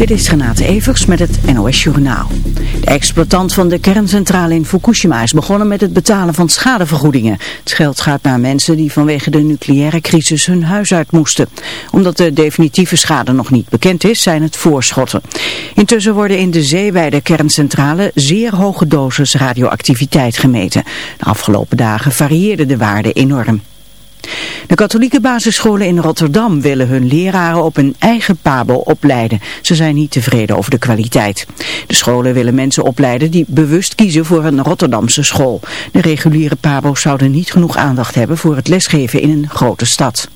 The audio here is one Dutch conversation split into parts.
Dit is Renate Evers met het NOS Journaal. De exploitant van de kerncentrale in Fukushima is begonnen met het betalen van schadevergoedingen. Het geld gaat naar mensen die vanwege de nucleaire crisis hun huis uit moesten. Omdat de definitieve schade nog niet bekend is, zijn het voorschotten. Intussen worden in de zee bij de kerncentrale zeer hoge doses radioactiviteit gemeten. De afgelopen dagen varieerde de waarde enorm. De katholieke basisscholen in Rotterdam willen hun leraren op een eigen pabo opleiden. Ze zijn niet tevreden over de kwaliteit. De scholen willen mensen opleiden die bewust kiezen voor een Rotterdamse school. De reguliere pabo's zouden niet genoeg aandacht hebben voor het lesgeven in een grote stad.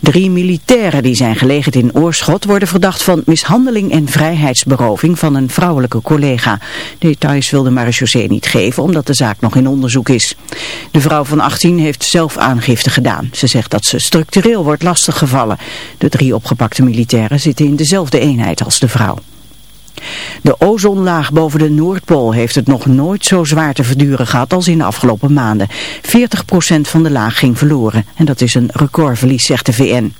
Drie militairen die zijn gelegerd in Oorschot worden verdacht van mishandeling en vrijheidsberoving van een vrouwelijke collega. Details wil de marechaussee niet geven omdat de zaak nog in onderzoek is. De vrouw van 18 heeft zelf aangifte gedaan. Ze zegt dat ze structureel wordt lastiggevallen. De drie opgepakte militairen zitten in dezelfde eenheid als de vrouw. De ozonlaag boven de Noordpool heeft het nog nooit zo zwaar te verduren gehad als in de afgelopen maanden. 40% van de laag ging verloren en dat is een recordverlies, zegt de VN.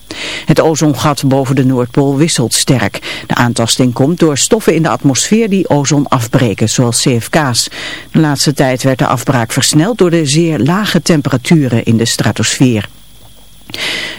Het ozongat boven de Noordpool wisselt sterk. De aantasting komt door stoffen in de atmosfeer die ozon afbreken, zoals CFK's. De laatste tijd werd de afbraak versneld door de zeer lage temperaturen in de stratosfeer.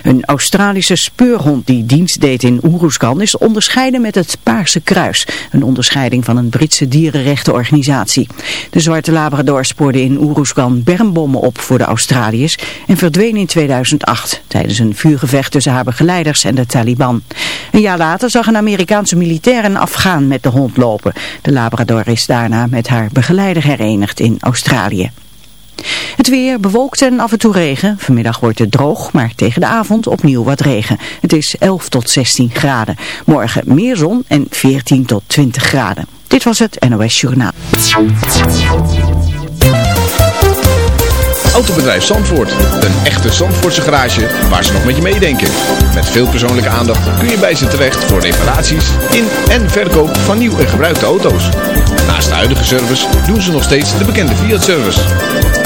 Een Australische speurhond die dienst deed in Oeroeskan is onderscheiden met het Paarse Kruis, een onderscheiding van een Britse dierenrechtenorganisatie. De zwarte labrador spoorde in Oeroeskan bermbommen op voor de Australiërs en verdween in 2008 tijdens een vuurgevecht tussen haar begeleiders en de Taliban. Een jaar later zag een Amerikaanse militair een Afghaan met de hond lopen. De labrador is daarna met haar begeleider herenigd in Australië. Het weer bewolkt en af en toe regen. Vanmiddag wordt het droog, maar tegen de avond opnieuw wat regen. Het is 11 tot 16 graden. Morgen meer zon en 14 tot 20 graden. Dit was het NOS Journaal. Autobedrijf Zandvoort. Een echte Zandvoortse garage waar ze nog met je meedenken. Met veel persoonlijke aandacht kun je bij ze terecht voor reparaties in en verkoop van nieuw en gebruikte auto's. Naast de huidige service doen ze nog steeds de bekende Fiat-service.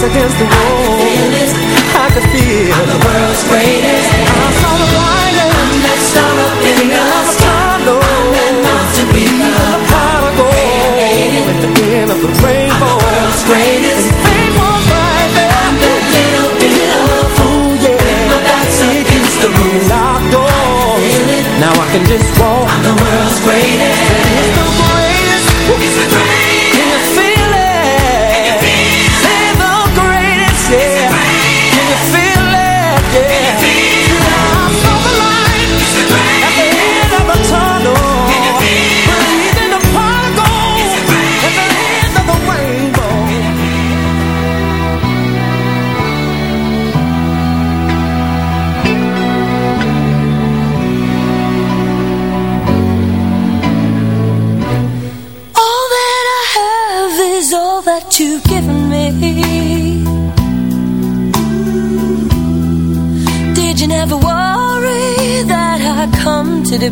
back's against the wall. I can feel I'm the world's greatest. I saw the light I'm that star up in the sky. I'm that mountain peak up high to go. At the end of the rainbow. I'm the world's greatest. I'm that little bit of fool, against the. Now I can just walk.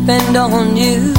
Depend on you?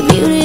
the beauty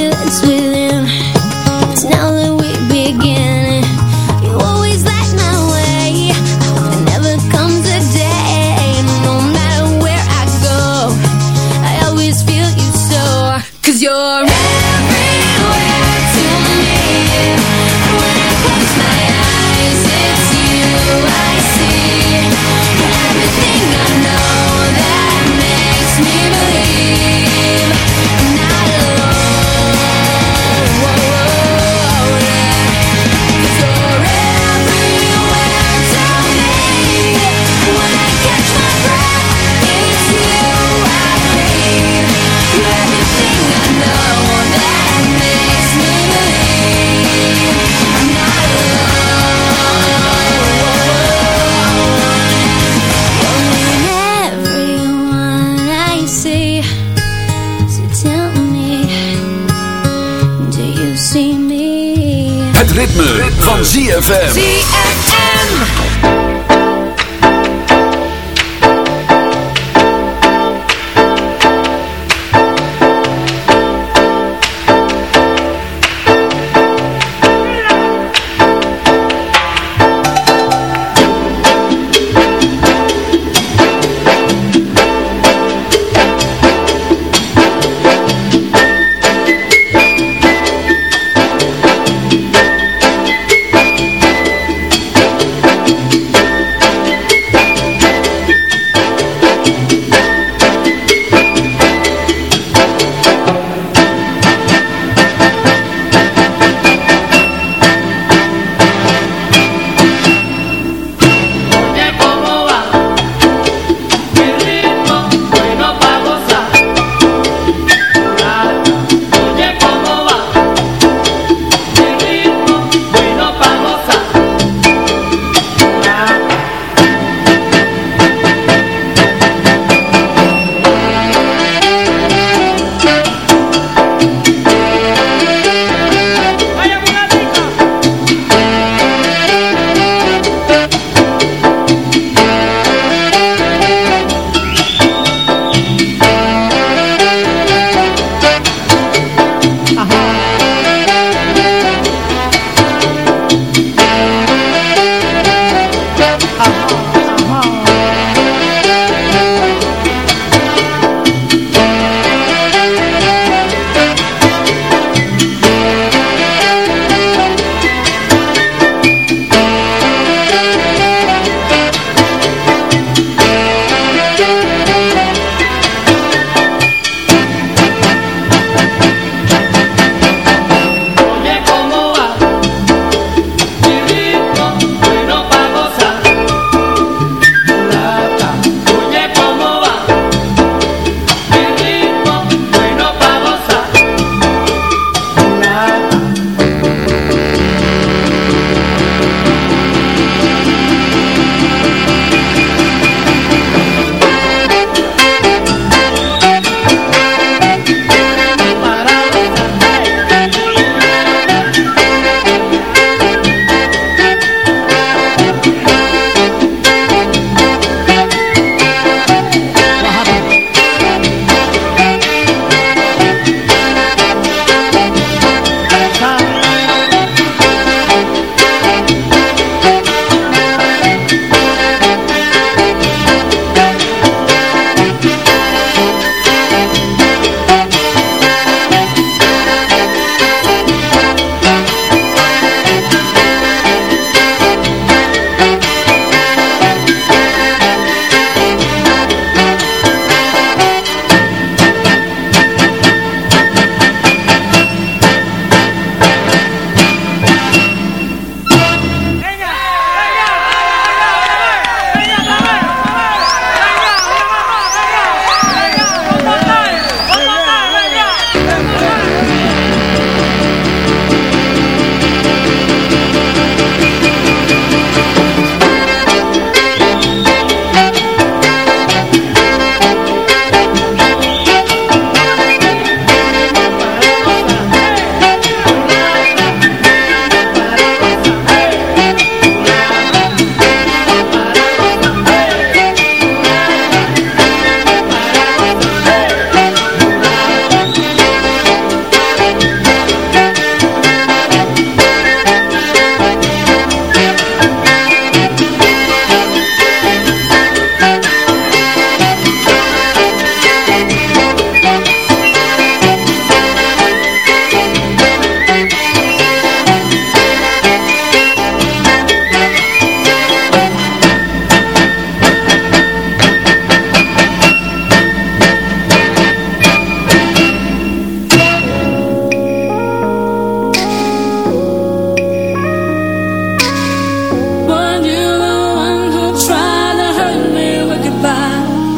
ZFM.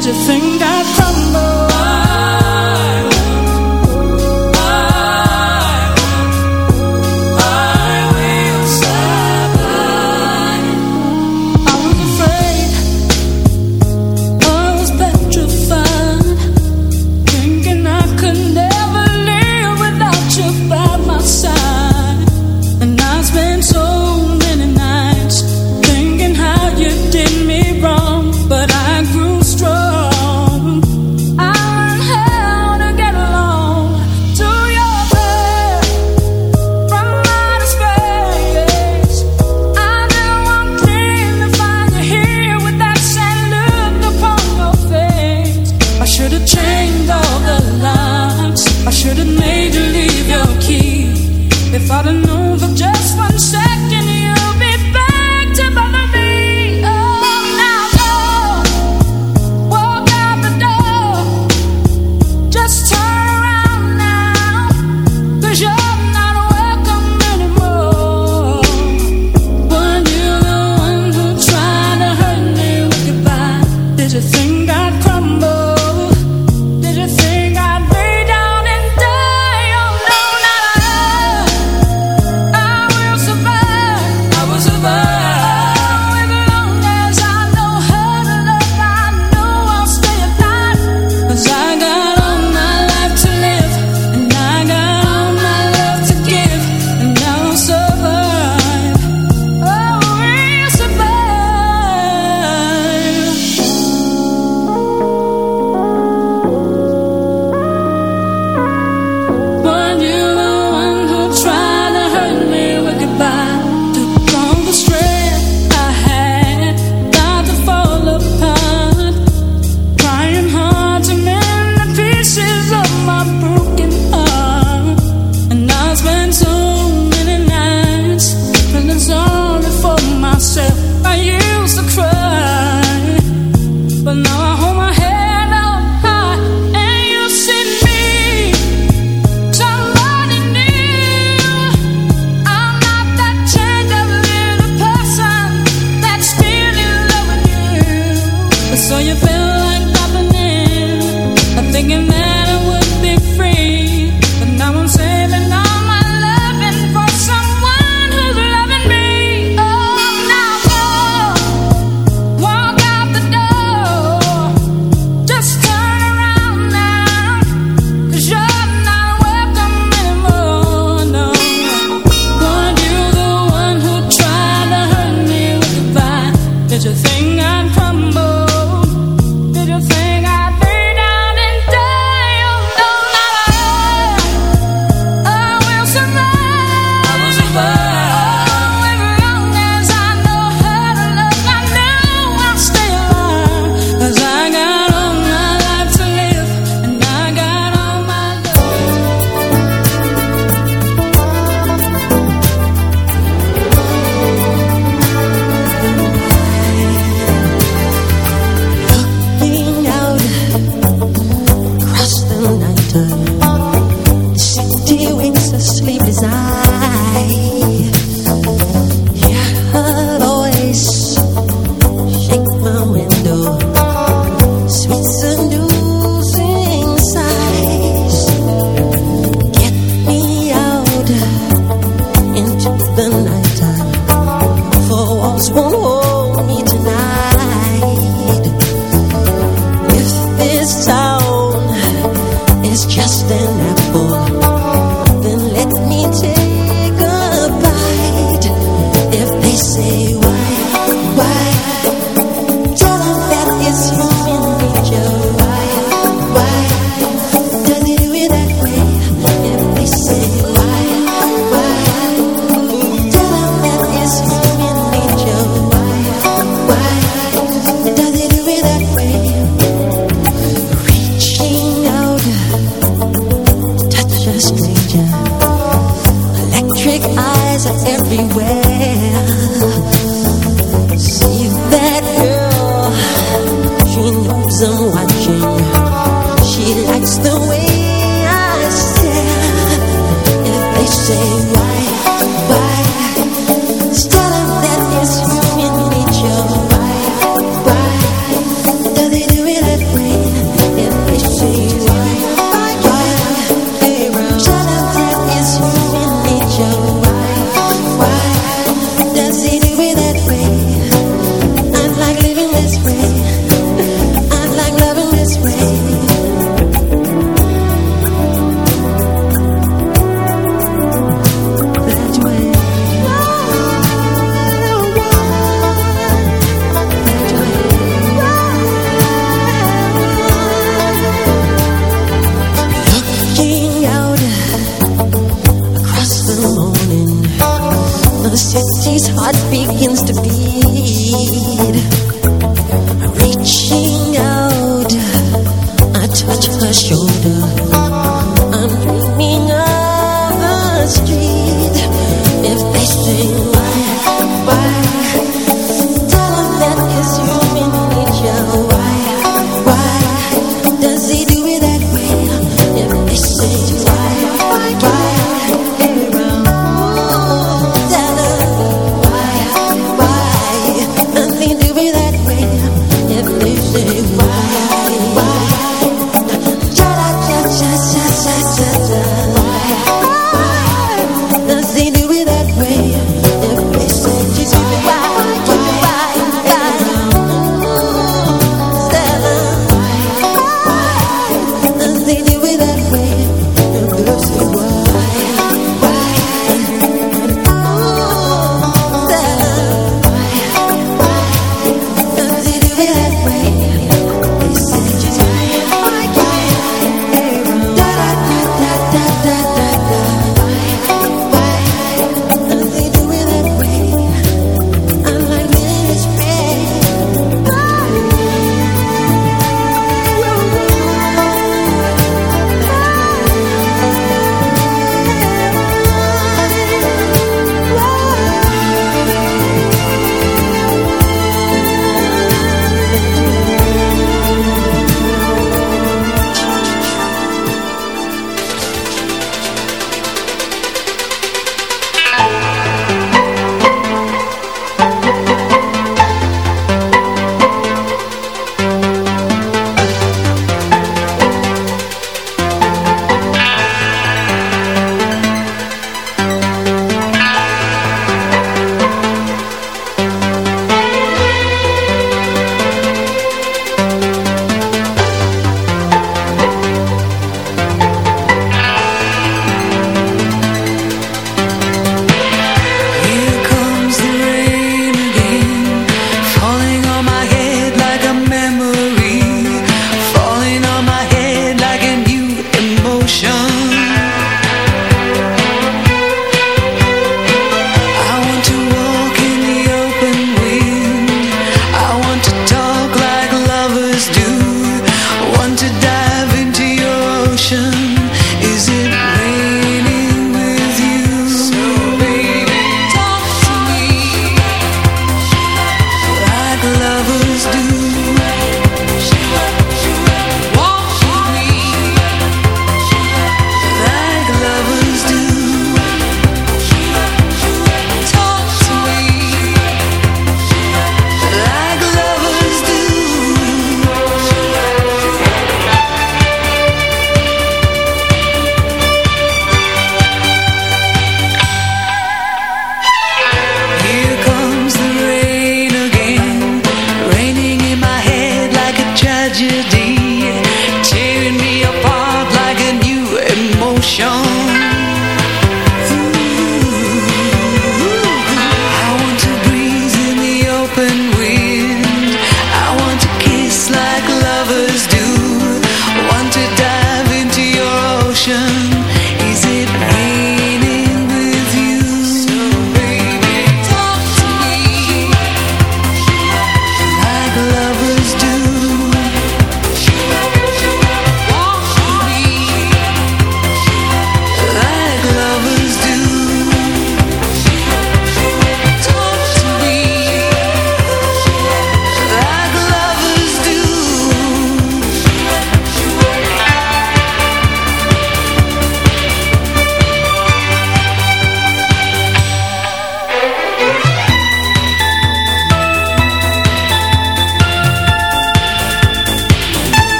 did you think I'd to be